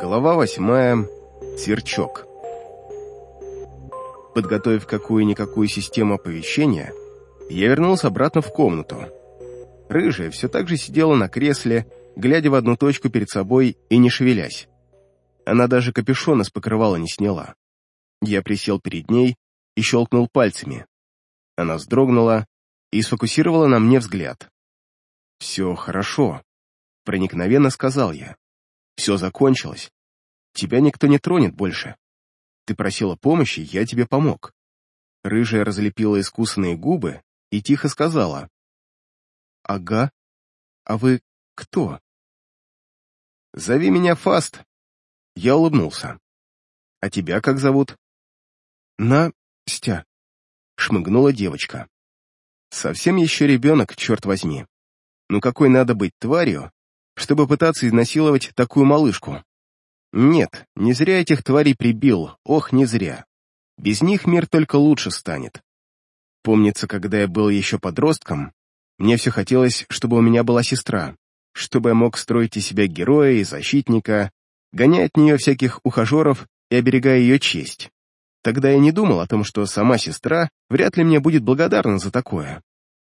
Глава восьмая. Сверчок. Подготовив какую-никакую систему оповещения, я вернулся обратно в комнату. Рыжая все так же сидела на кресле, глядя в одну точку перед собой и не шевелясь. Она даже капюшона с покрывала не сняла. Я присел перед ней и щелкнул пальцами. Она вздрогнула и сфокусировала на мне взгляд. «Все хорошо», — проникновенно сказал я. «Все закончилось. Тебя никто не тронет больше. Ты просила помощи, я тебе помог». Рыжая разлепила искусанные губы и тихо сказала. «Ага. А вы кто?» «Зови меня Фаст». Я улыбнулся. «А тебя как зовут?» «Настя», — шмыгнула девочка. «Совсем еще ребенок, черт возьми. Ну какой надо быть тварью, чтобы пытаться изнасиловать такую малышку? Нет, не зря этих тварей прибил, ох, не зря. Без них мир только лучше станет. Помнится, когда я был еще подростком, мне все хотелось, чтобы у меня была сестра, чтобы я мог строить из себя героя и защитника, гонять от нее всяких ухажеров и оберегая ее честь. Тогда я не думал о том, что сама сестра вряд ли мне будет благодарна за такое.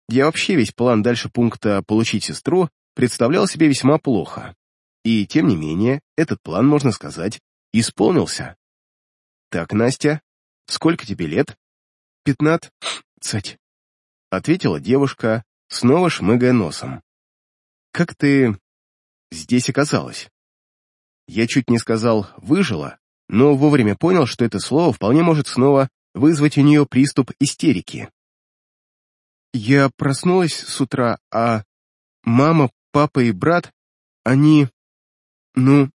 Я вообще весь план дальше пункта «получить сестру» представлял себе весьма плохо. И, тем не менее, этот план, можно сказать, исполнился. «Так, Настя, сколько тебе лет?» «Пятнадцать», — ответила девушка, снова шмыгая носом. «Как ты здесь оказалась?» Я чуть не сказал «выжила», но вовремя понял, что это слово вполне может снова вызвать у нее приступ истерики. Я проснулась с утра, а мама, папа и брат, они... ну...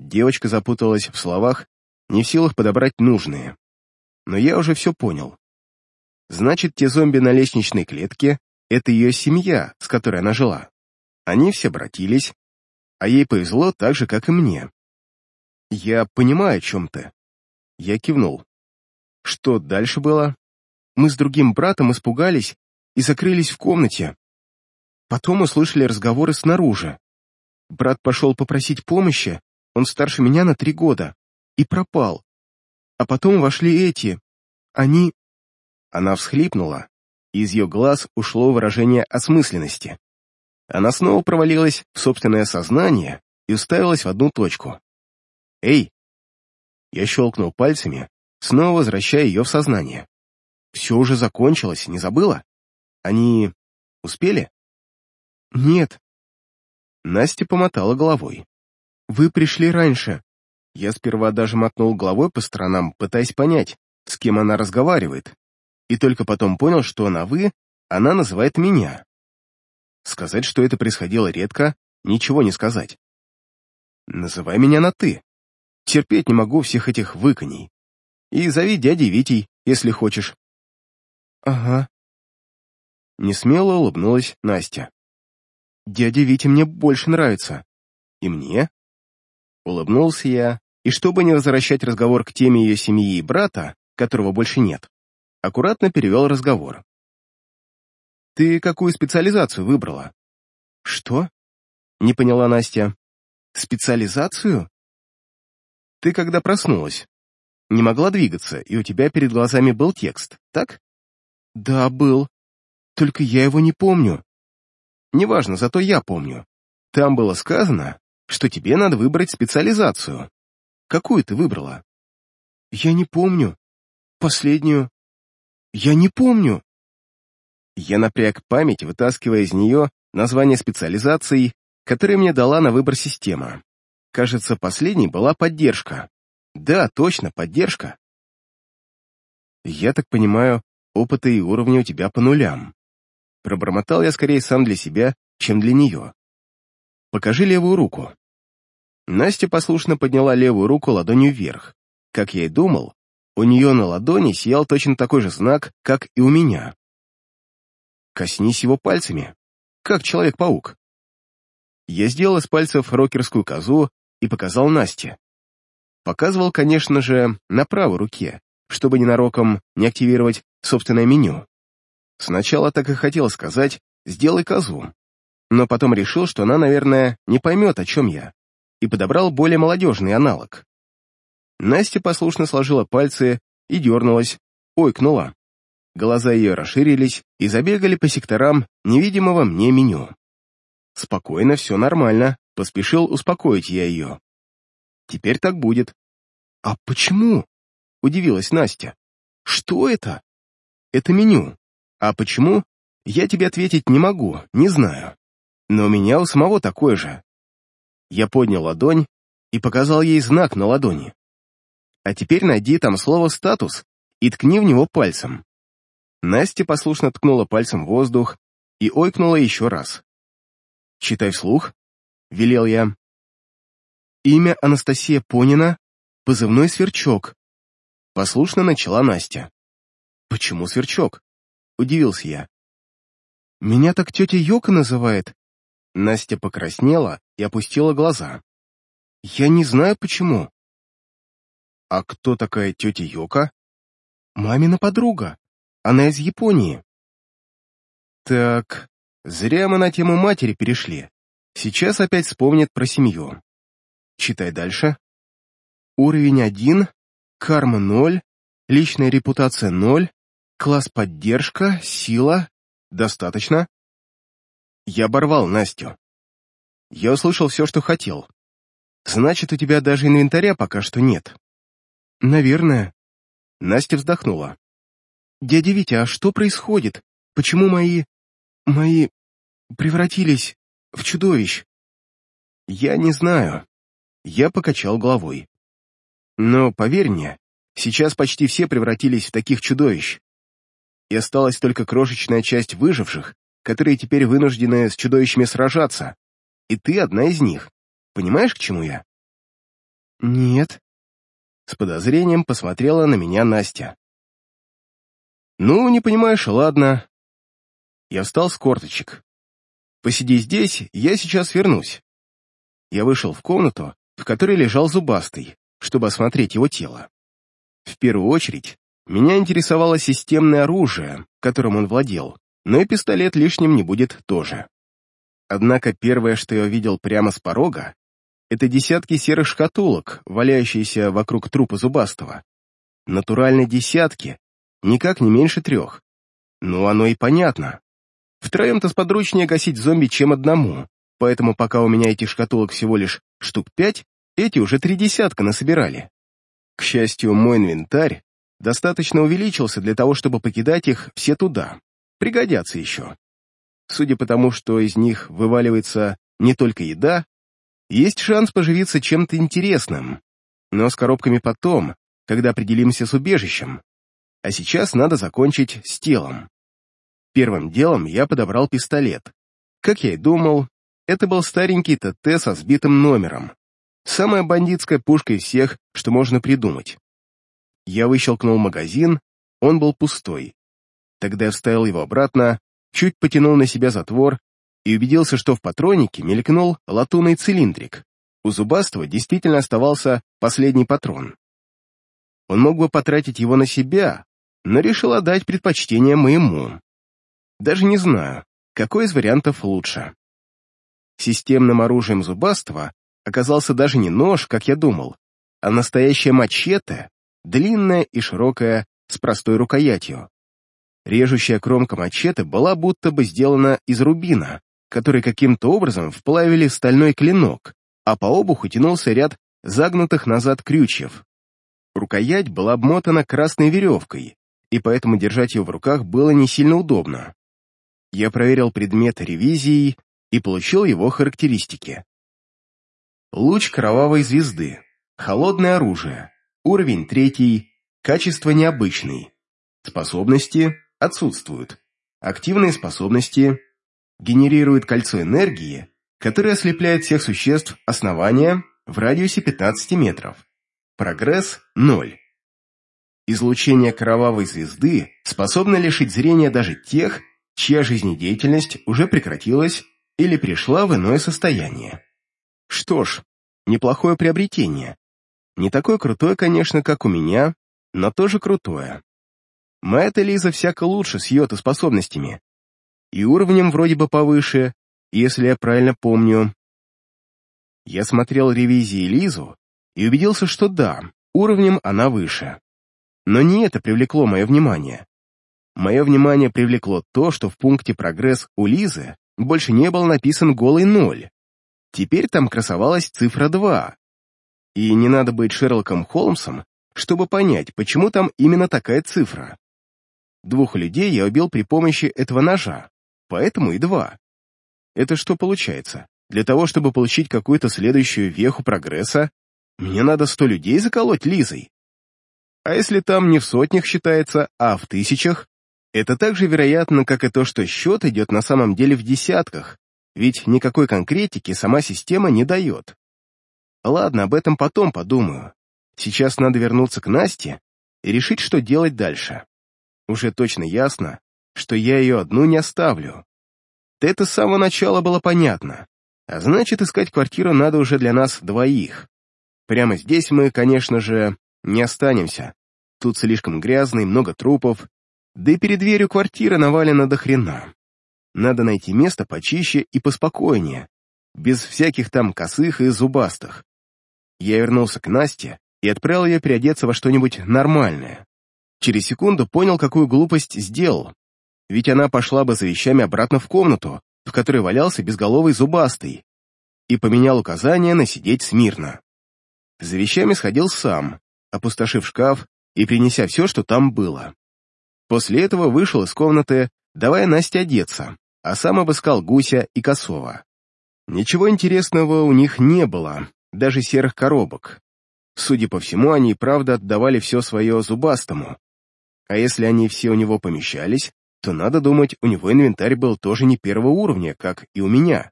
Девочка запуталась в словах, не в силах подобрать нужные. Но я уже все понял. Значит, те зомби на лестничной клетке — это ее семья, с которой она жила. Они все братились, а ей повезло так же, как и мне. Я понимаю, о чем ты. Я кивнул. Что дальше было? Мы с другим братом испугались и закрылись в комнате. Потом услышали разговоры снаружи. Брат пошел попросить помощи, он старше меня на три года, и пропал. А потом вошли эти. Они... Она всхлипнула, и из ее глаз ушло выражение осмысленности. Она снова провалилась в собственное сознание и уставилась в одну точку. «Эй!» Я щелкнул пальцами, снова возвращая ее в сознание. Все уже закончилось, не забыла? Они успели? Нет. Настя помотала головой. Вы пришли раньше. Я сперва даже мотнул головой по сторонам, пытаясь понять, с кем она разговаривает, и только потом понял, что на «вы» она называет меня. Сказать, что это происходило редко, ничего не сказать. Называй меня на «ты». Терпеть не могу всех этих выконей. И зови дядей Витей, если хочешь. «Ага». Несмело улыбнулась Настя. «Дядя Витя мне больше нравится. И мне?» Улыбнулся я, и чтобы не возвращать разговор к теме ее семьи и брата, которого больше нет, аккуратно перевел разговор. «Ты какую специализацию выбрала?» «Что?» — не поняла Настя. «Специализацию?» «Ты когда проснулась, не могла двигаться, и у тебя перед глазами был текст, так?» «Да, был. Только я его не помню». «Неважно, зато я помню. Там было сказано, что тебе надо выбрать специализацию. Какую ты выбрала?» «Я не помню. Последнюю. Я не помню». Я напряг память, вытаскивая из нее название специализаций, которые мне дала на выбор система. Кажется, последней была поддержка. Да, точно, поддержка. Я так понимаю, опыта и уровня у тебя по нулям. Пробормотал я скорее сам для себя, чем для нее. Покажи левую руку. Настя послушно подняла левую руку ладонью вверх. Как я и думал, у нее на ладони сиял точно такой же знак, как и у меня. Коснись его пальцами, как Человек-паук. Я сделал из пальцев рокерскую козу и показал Насте. Показывал, конечно же, на правой руке, чтобы ненароком не активировать собственное меню. Сначала так и хотел сказать «сделай козу», но потом решил, что она, наверное, не поймет, о чем я. и подобрал более молодежный аналог. Настя послушно сложила пальцы и дернулась, ойкнула. Глаза ее расширились и забегали по секторам невидимого мне меню. Спокойно, все нормально, поспешил успокоить я ее. Теперь так будет. А почему? Удивилась Настя. Что это? Это меню. А почему? Я тебе ответить не могу, не знаю. Но у меня у самого такое же. Я поднял ладонь и показал ей знак на ладони. А теперь найди там слово «статус» и ткни в него пальцем. Настя послушно ткнула пальцем в воздух и ойкнула еще раз. «Читай вслух», — велел я. «Имя Анастасия Понина, позывной Сверчок», — послушно начала Настя. «Почему Сверчок?» — удивился я. «Меня так тетя Йока называет». Настя покраснела и опустила глаза. «Я не знаю, почему». «А кто такая тетя Йока?» «Мамина подруга. Она из Японии». «Так, зря мы на тему матери перешли. Сейчас опять вспомнит про семью. Читай дальше. Уровень один, карма ноль, личная репутация ноль, класс поддержка, сила. Достаточно?» Я оборвал Настю. Я услышал все, что хотел. Значит, у тебя даже инвентаря пока что нет. Наверное. Настя вздохнула. «Дядя Витя, а что происходит? Почему мои... мои... превратились в чудовищ?» «Я не знаю». Я покачал головой. «Но, поверь мне, сейчас почти все превратились в таких чудовищ. И осталась только крошечная часть выживших, которые теперь вынуждены с чудовищами сражаться. И ты одна из них. Понимаешь, к чему я?» «Нет», с подозрением посмотрела на меня Настя. «Ну, не понимаешь, ладно». Я встал с корточек. «Посиди здесь, я сейчас вернусь». Я вышел в комнату, в которой лежал зубастый, чтобы осмотреть его тело. В первую очередь, меня интересовало системное оружие, которым он владел, но и пистолет лишним не будет тоже. Однако первое, что я увидел прямо с порога, это десятки серых шкатулок, валяющиеся вокруг трупа зубастого. Натуральные десятки, никак не меньше трех. Ну, оно и понятно. Втроем-то сподручнее гасить зомби, чем одному, поэтому пока у меня этих шкатулок всего лишь штук пять, эти уже три десятка насобирали. К счастью, мой инвентарь достаточно увеличился для того, чтобы покидать их все туда. Пригодятся еще. Судя по тому, что из них вываливается не только еда, есть шанс поживиться чем-то интересным, но с коробками потом, когда определимся с убежищем. А сейчас надо закончить с телом. Первым делом я подобрал пистолет. Как я и думал, это был старенький ТТ со сбитым номером. Самая бандитская пушка из всех, что можно придумать. Я выщелкнул магазин, он был пустой. Тогда я вставил его обратно, чуть потянул на себя затвор и убедился, что в патроннике мелькнул латунный цилиндрик. У Зубастого действительно оставался последний патрон. Он мог бы потратить его на себя, но решил отдать предпочтение моему. Даже не знаю, какой из вариантов лучше. Системным оружием Зубастого оказался даже не нож, как я думал, а настоящая мачете, длинная и широкая, с простой рукоятью. Режущая кромка мачете была будто бы сделана из рубина, который каким-то образом вплавили в стальной клинок, а по обуху тянулся ряд загнутых назад крючьев. Рукоять была обмотана красной веревкой, и поэтому держать ее в руках было не сильно удобно. Я проверил предмет ревизией и получил его характеристики. Луч кровавой звезды. Холодное оружие. Уровень третий. Качество необычный. Способности отсутствуют. Активные способности генерирует кольцо энергии, которое ослепляет всех существ основания в радиусе 15 метров. Прогресс – 0. Излучение кровавой звезды способно лишить зрения даже тех, чья жизнедеятельность уже прекратилась или пришла в иное состояние. Что ж, неплохое приобретение. Не такое крутое, конечно, как у меня, но тоже крутое. Моя-то Лиза всяко лучше с ее-то способностями, и уровнем вроде бы повыше, если я правильно помню. Я смотрел ревизии Лизу и убедился, что да, уровнем она выше. Но не это привлекло мое внимание. Мое внимание привлекло то, что в пункте «Прогресс» у Лизы больше не был написан голый ноль. Теперь там красовалась цифра 2. И не надо быть Шерлоком Холмсом, чтобы понять, почему там именно такая цифра. Двух людей я убил при помощи этого ножа, поэтому и два. Это что получается? Для того, чтобы получить какую-то следующую веху прогресса, мне надо сто людей заколоть Лизой. А если там не в сотнях считается, а в тысячах, это так же вероятно, как и то, что счет идет на самом деле в десятках, ведь никакой конкретики сама система не дает. Ладно, об этом потом подумаю. Сейчас надо вернуться к Насте и решить, что делать дальше. Уже точно ясно, что я ее одну не оставлю. Это с самого начала было понятно. А значит, искать квартиру надо уже для нас двоих. Прямо здесь мы, конечно же, не останемся. Тут слишком грязно и много трупов, да и перед дверью квартира навалена до хрена. Надо найти место почище и поспокойнее, без всяких там косых и зубастых. Я вернулся к Насте и отправил ее переодеться во что-нибудь нормальное. Через секунду понял, какую глупость сделал, ведь она пошла бы за вещами обратно в комнату, в которой валялся безголовый зубастый, и поменял указание на сидеть смирно. За вещами сходил сам, опустошив шкаф и принеся все, что там было. После этого вышел из комнаты, давая Насте одеться, а сам обыскал Гуся и Косова. Ничего интересного у них не было, даже серых коробок. Судя по всему, они и правда отдавали все свое зубастому. А если они все у него помещались, то, надо думать, у него инвентарь был тоже не первого уровня, как и у меня.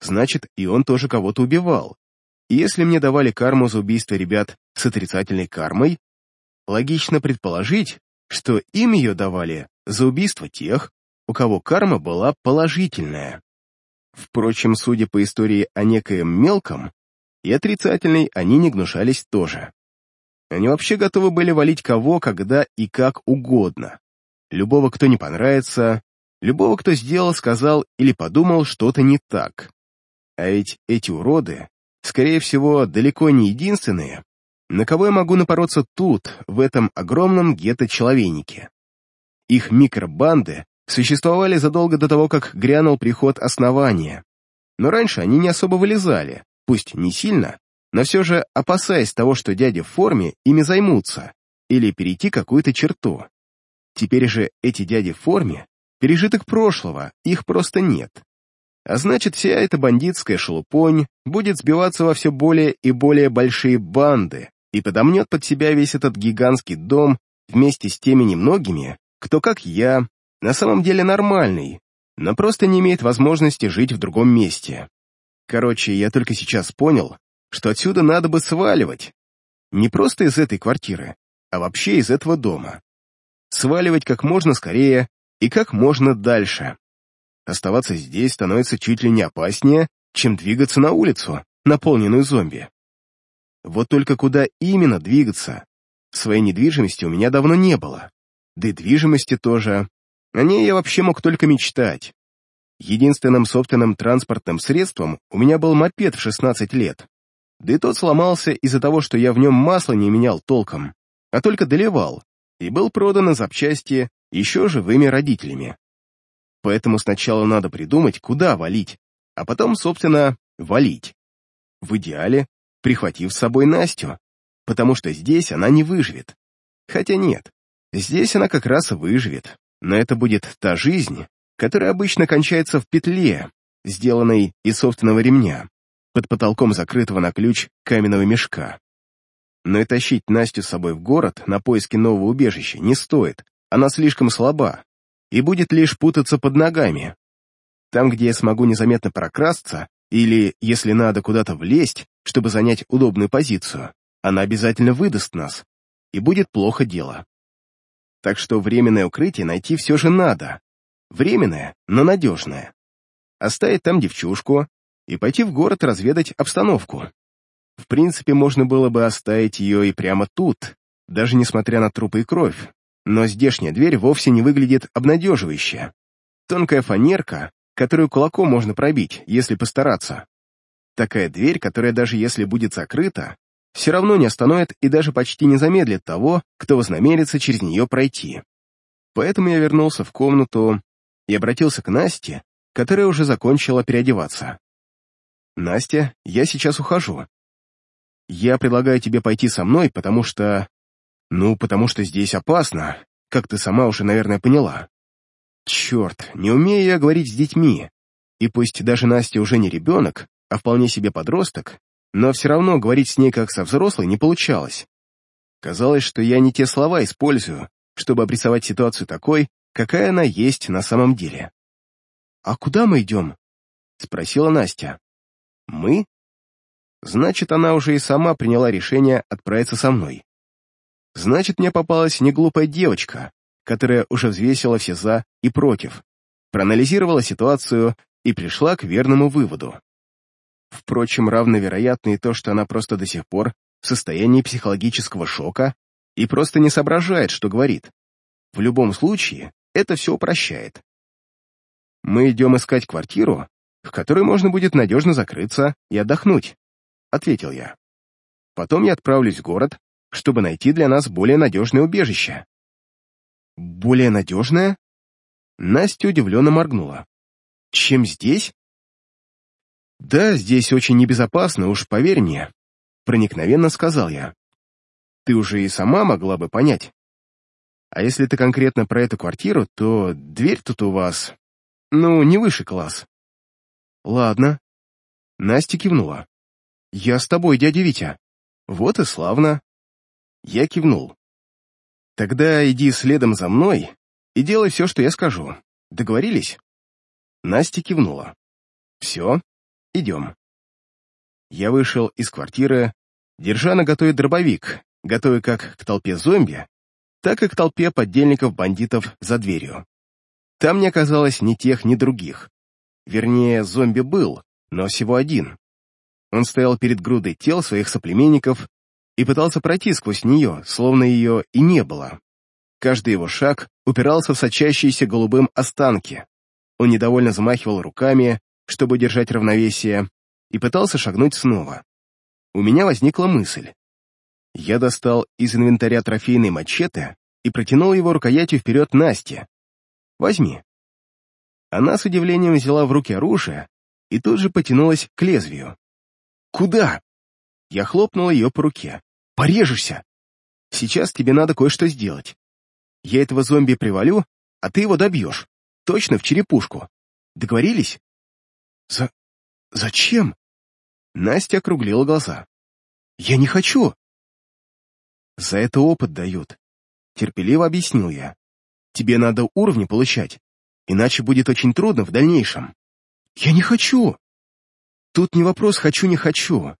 Значит, и он тоже кого-то убивал. И если мне давали карму за убийство ребят с отрицательной кармой, логично предположить, что им ее давали за убийство тех, у кого карма была положительная. Впрочем, судя по истории о некоем мелком, и отрицательной они не гнушались тоже. Они вообще готовы были валить кого, когда и как угодно. Любого, кто не понравится, любого, кто сделал, сказал или подумал что-то не так. А ведь эти уроды, скорее всего, далеко не единственные, на кого я могу напороться тут, в этом огромном гетто-человейнике? Их микробанды существовали задолго до того, как грянул приход основания. Но раньше они не особо вылезали, пусть не сильно, но все же опасаясь того, что дяди в форме ими займутся, или перейти какую-то черту. Теперь же эти дяди в форме — пережиток прошлого, их просто нет. А значит, вся эта бандитская шелупонь будет сбиваться во все более и более большие банды, и подомнет под себя весь этот гигантский дом вместе с теми немногими, кто, как я, на самом деле нормальный, но просто не имеет возможности жить в другом месте. Короче, я только сейчас понял, что отсюда надо бы сваливать. Не просто из этой квартиры, а вообще из этого дома. Сваливать как можно скорее и как можно дальше. Оставаться здесь становится чуть ли не опаснее, чем двигаться на улицу, наполненную зомби. Вот только куда именно двигаться? Своей недвижимости у меня давно не было. Да и движимости тоже. О ней я вообще мог только мечтать. Единственным собственным транспортным средством у меня был мопед в 16 лет. Да и тот сломался из-за того, что я в нем масло не менял толком, а только доливал, и был продан на запчасти еще живыми родителями. Поэтому сначала надо придумать, куда валить, а потом, собственно, валить. В идеале прихватив с собой Настю, потому что здесь она не выживет. Хотя нет, здесь она как раз выживет, но это будет та жизнь, которая обычно кончается в петле, сделанной из собственного ремня, под потолком закрытого на ключ каменного мешка. Но и тащить Настю с собой в город на поиски нового убежища не стоит, она слишком слаба и будет лишь путаться под ногами. Там, где я смогу незаметно прокрасться, или, если надо куда-то влезть, чтобы занять удобную позицию, она обязательно выдаст нас, и будет плохо дело. Так что временное укрытие найти все же надо. Временное, но надежное. Оставить там девчушку и пойти в город разведать обстановку. В принципе, можно было бы оставить ее и прямо тут, даже несмотря на трупы и кровь, но здешняя дверь вовсе не выглядит обнадеживающе. Тонкая фанерка, которую кулаком можно пробить, если постараться. Такая дверь, которая даже если будет закрыта, все равно не остановит и даже почти не замедлит того, кто вознамерится через нее пройти. Поэтому я вернулся в комнату и обратился к Насте, которая уже закончила переодеваться. «Настя, я сейчас ухожу. Я предлагаю тебе пойти со мной, потому что... Ну, потому что здесь опасно, как ты сама уже, наверное, поняла. Черт, не умею я говорить с детьми. И пусть даже Настя уже не ребенок, а вполне себе подросток, но все равно говорить с ней как со взрослой не получалось. Казалось, что я не те слова использую, чтобы обрисовать ситуацию такой, какая она есть на самом деле. «А куда мы идем?» — спросила Настя. «Мы?» Значит, она уже и сама приняла решение отправиться со мной. Значит, мне попалась не глупая девочка, которая уже взвесила все «за» и «против», проанализировала ситуацию и пришла к верному выводу. Впрочем, равновероятно и то, что она просто до сих пор в состоянии психологического шока и просто не соображает, что говорит. В любом случае, это все упрощает. Мы идем искать квартиру, в которой можно будет надежно закрыться и отдохнуть, — ответил я. Потом я отправлюсь в город, чтобы найти для нас более надежное убежище. Более надежное? Настя удивленно моргнула. Чем здесь? Да, здесь очень небезопасно, уж поверь мне, проникновенно сказал я. Ты уже и сама могла бы понять. А если ты конкретно про эту квартиру, то дверь тут у вас, ну, не выше класс. Ладно. Настя кивнула. Я с тобой, дядя Витя. Вот и славно. Я кивнул. Тогда иди следом за мной и делай все, что я скажу. Договорились? Настя кивнула. Все, идем. Я вышел из квартиры, держа на готове дробовик, готовый как к толпе зомби, так и к толпе поддельников-бандитов за дверью. Там не оказалось ни тех, ни других. Вернее, зомби был, но всего один. Он стоял перед грудой тел своих соплеменников и пытался пройти сквозь нее, словно ее и не было. Каждый его шаг упирался в сочащиеся голубым останки. Он недовольно замахивал руками, чтобы держать равновесие, и пытался шагнуть снова. У меня возникла мысль. Я достал из инвентаря трофейный мачете и протянул его рукоятью вперед Насте. «Возьми». Она с удивлением взяла в руки оружие и тут же потянулась к лезвию. «Куда?» Я хлопнул ее по руке. «Порежешься! Сейчас тебе надо кое-что сделать. Я этого зомби привалю, а ты его добьешь. Точно в черепушку. Договорились? За... зачем? Настя округлила глаза. Я не хочу. За это опыт дают. Терпеливо объяснил я. Тебе надо уровни получать, иначе будет очень трудно в дальнейшем. Я не хочу. Тут не вопрос «хочу-не хочу».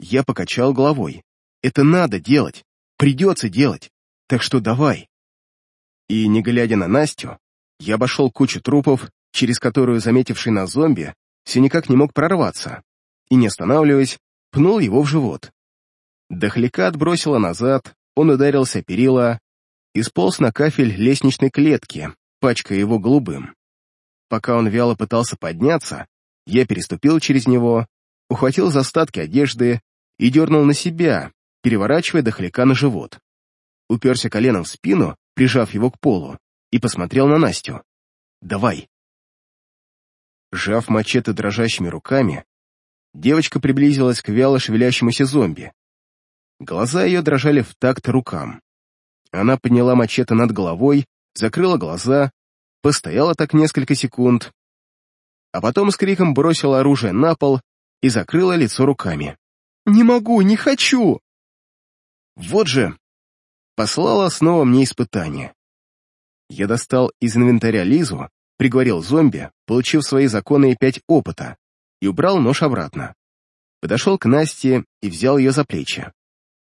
Я покачал головой. Это надо делать. Придется делать. Так что давай. И, не глядя на Настю, я обошел кучу трупов, через которую заметивший нас зомби все никак не мог прорваться, и, не останавливаясь, пнул его в живот. Дохляка отбросило назад, он ударился перила и сполз на кафель лестничной клетки, пачкая его голубым. Пока он вяло пытался подняться, я переступил через него, ухватил за остатки одежды и дернул на себя, переворачивая дохляка на живот. Уперся коленом в спину, прижав его к полу, и посмотрел на Настю. «Давай!» Сжав мачете дрожащими руками, девочка приблизилась к вяло шевелящемуся зомби. Глаза ее дрожали в такт рукам. Она подняла мачете над головой, закрыла глаза, постояла так несколько секунд, а потом с криком бросила оружие на пол и закрыла лицо руками. «Не могу, не хочу!» Вот же, послала снова мне испытание. Я достал из инвентаря Лизу, приговорил зомби, получив свои законные пять опыта, и убрал нож обратно. Подошел к Насте и взял ее за плечи.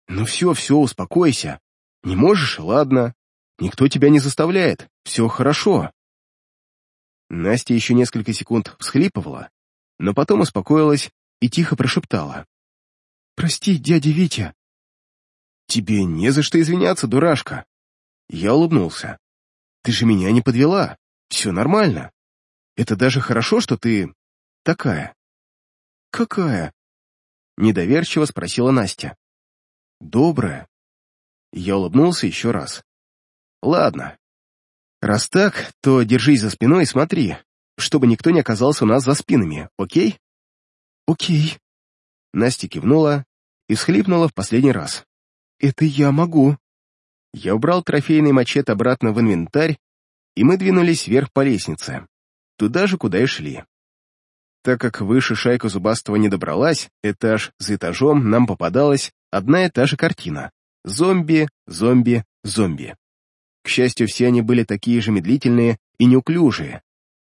«Ну все, все, успокойся. Не можешь, ладно. Никто тебя не заставляет, все хорошо». Настя еще несколько секунд всхлипывала, но потом успокоилась и тихо прошептала. «Прости, дядя Витя». «Тебе не за что извиняться, дурашка». Я улыбнулся. «Ты же меня не подвела. Все нормально. Это даже хорошо, что ты такая». «Какая?» Недоверчиво спросила Настя. «Доброе». Я улыбнулся еще раз. «Ладно. Раз так, то держись за спиной и смотри, чтобы никто не оказался у нас за спинами, окей?» «Окей». Настя кивнула и всхлипнула в последний раз. «Это я могу». Я убрал трофейный мачете обратно в инвентарь, и мы двинулись вверх по лестнице, туда же, куда и шли. Так как выше шайка Зубастого не добралась, этаж за этажом нам попадалась одна и та же картина. Зомби, зомби, зомби. К счастью, все они были такие же медлительные и неуклюжие,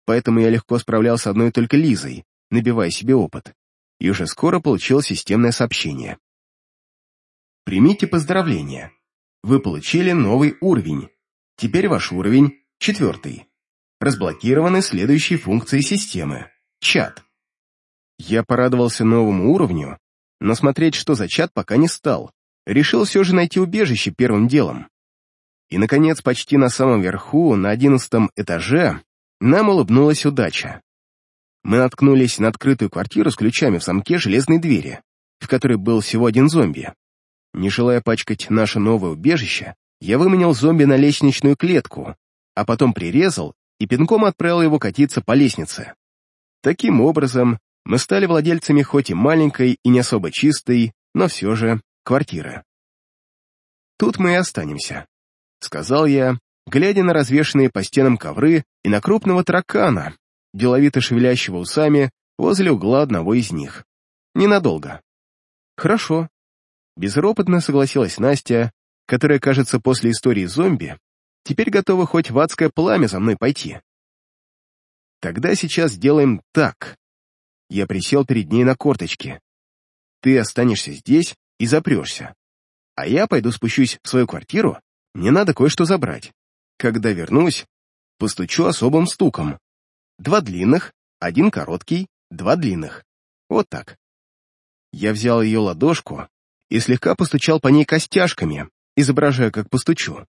поэтому я легко справлялся одной только Лизой, набивая себе опыт. И уже скоро получил системное сообщение. Примите поздравления. Вы получили новый уровень. Теперь ваш уровень четвертый. Разблокированы следующие функции системы. Чат. Я порадовался новому уровню, но смотреть, что за чат, пока не стал. Решил все же найти убежище первым делом. И, наконец, почти на самом верху, на одиннадцатом этаже, нам улыбнулась удача. Мы наткнулись на открытую квартиру с ключами в замке железной двери, в которой был всего один зомби. Не желая пачкать наше новое убежище, я выменял зомби на лестничную клетку, а потом прирезал и пинком отправил его катиться по лестнице. Таким образом, мы стали владельцами хоть и маленькой и не особо чистой, но все же квартиры. «Тут мы и останемся», — сказал я, глядя на развешанные по стенам ковры и на крупного таракана, деловито шевелящего усами возле угла одного из них. «Ненадолго». «Хорошо», — безропотно согласилась Настя, которая, кажется, после истории зомби, теперь готова хоть в адское пламя за мной пойти. «Тогда сейчас сделаем так», я присел перед ней на корточки. Ты останешься здесь и запрешься. А я пойду спущусь в свою квартиру, мне надо кое-что забрать. Когда вернусь, постучу особым стуком. Два длинных, один короткий, два длинных. Вот так. Я взял ее ладошку и слегка постучал по ней костяшками, изображая, как постучу.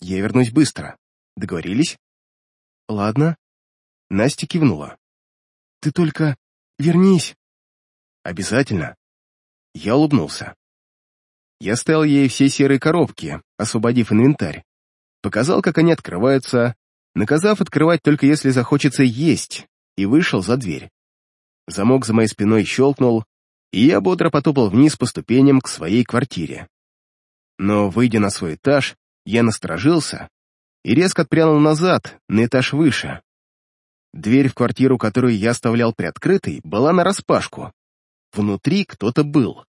Я вернусь быстро. Договорились? Ладно. Настя кивнула. Ты только вернись. Обязательно. Я улыбнулся. Я ставил ей все серые коробки, освободив инвентарь. Показал, как они открываются, наказав открывать только если захочется есть, и вышел за дверь. Замок за моей спиной щелкнул, и я бодро потопал вниз по ступеням к своей квартире. Но, выйдя на свой этаж, я насторожился и резко отпрянул назад, на этаж выше. Дверь в квартиру, которую я оставлял приоткрытой, была нараспашку. Внутри кто-то был.